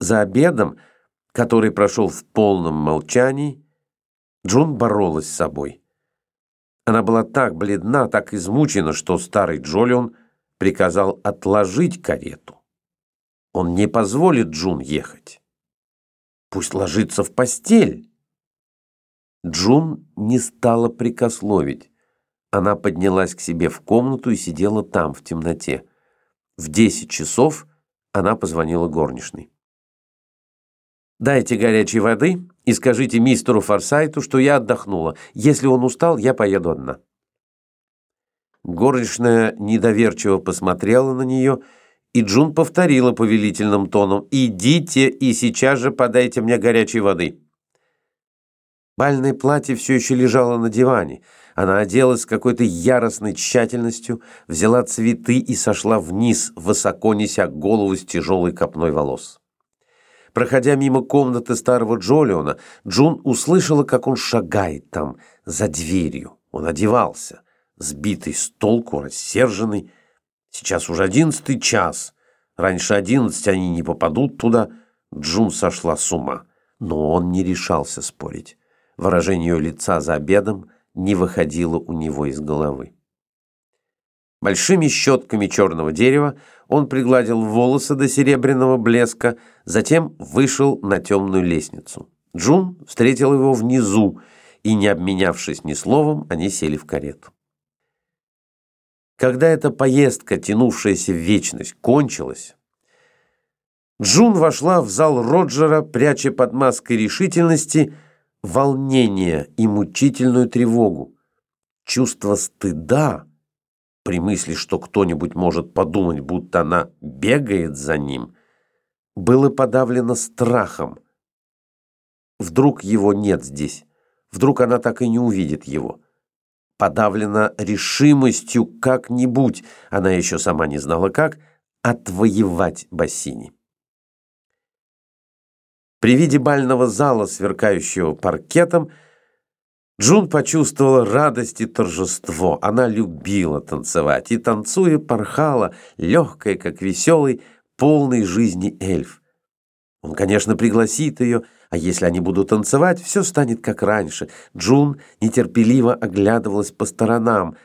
За обедом, который прошел в полном молчании, Джун боролась с собой. Она была так бледна, так измучена, что старый Джолион приказал отложить карету. Он не позволит Джун ехать. Пусть ложится в постель. Джун не стала прикословить. Она поднялась к себе в комнату и сидела там, в темноте. В десять часов она позвонила горничной. «Дайте горячей воды и скажите мистеру Форсайту, что я отдохнула. Если он устал, я поеду одна». Горничная недоверчиво посмотрела на нее, и Джун повторила повелительным тоном «Идите и сейчас же подайте мне горячей воды». Бальное платье все еще лежало на диване. Она оделась с какой-то яростной тщательностью, взяла цветы и сошла вниз, высоко неся голову с тяжелой копной волос. Проходя мимо комнаты старого Джолиона, Джун услышала, как он шагает там, за дверью. Он одевался, сбитый с толку, рассерженный. Сейчас уже одиннадцатый час. Раньше одиннадцати они не попадут туда. Джун сошла с ума. Но он не решался спорить. Выражение ее лица за обедом не выходило у него из головы. Большими щетками черного дерева он пригладил волосы до серебряного блеска, затем вышел на темную лестницу. Джун встретил его внизу, и, не обменявшись ни словом, они сели в карету. Когда эта поездка, тянувшаяся в вечность, кончилась, Джун вошла в зал Роджера, пряча под маской решительности волнение и мучительную тревогу. Чувство стыда при мысли, что кто-нибудь может подумать, будто она бегает за ним, было подавлено страхом. Вдруг его нет здесь, вдруг она так и не увидит его. Подавлена решимостью как-нибудь, она еще сама не знала как, отвоевать Бассини. При виде бального зала, сверкающего паркетом, Джун почувствовала радость и торжество. Она любила танцевать и, танцуя, порхала, легкая, как веселый, полный жизни эльф. Он, конечно, пригласит ее, а если они будут танцевать, все станет как раньше. Джун нетерпеливо оглядывалась по сторонам.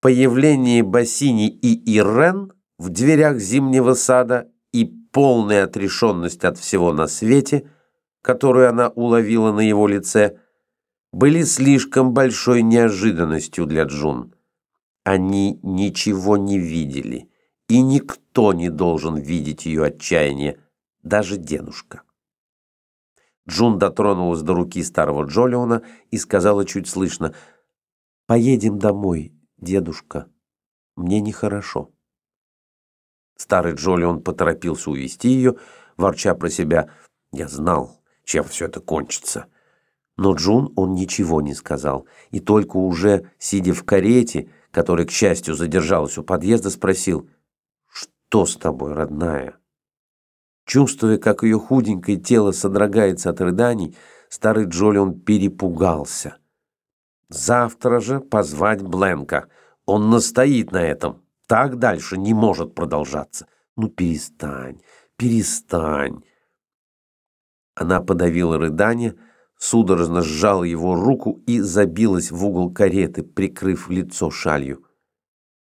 Появление Бассини и Ирен в дверях зимнего сада и полная отрешенность от всего на свете, которую она уловила на его лице – были слишком большой неожиданностью для Джун. Они ничего не видели, и никто не должен видеть ее отчаяние, даже дедушка. Джун дотронулась до руки старого Джолиона и сказала чуть слышно, «Поедем домой, дедушка, мне нехорошо». Старый Джолион поторопился увести ее, ворча про себя, «Я знал, чем все это кончится». Но Джун он ничего не сказал, и только уже, сидя в карете, которая, к счастью, задержалась у подъезда, спросил, «Что с тобой, родная?» Чувствуя, как ее худенькое тело содрогается от рыданий, старый Джолион перепугался. «Завтра же позвать Бленка. Он настоит на этом. Так дальше не может продолжаться. Ну, перестань, перестань». Она подавила рыдание, судорожно сжала его руку и забилась в угол кареты, прикрыв лицо шалью.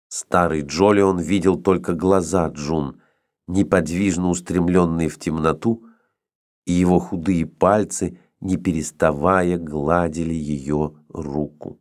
Старый Джолион видел только глаза Джун, неподвижно устремленные в темноту, и его худые пальцы, не переставая, гладили ее руку.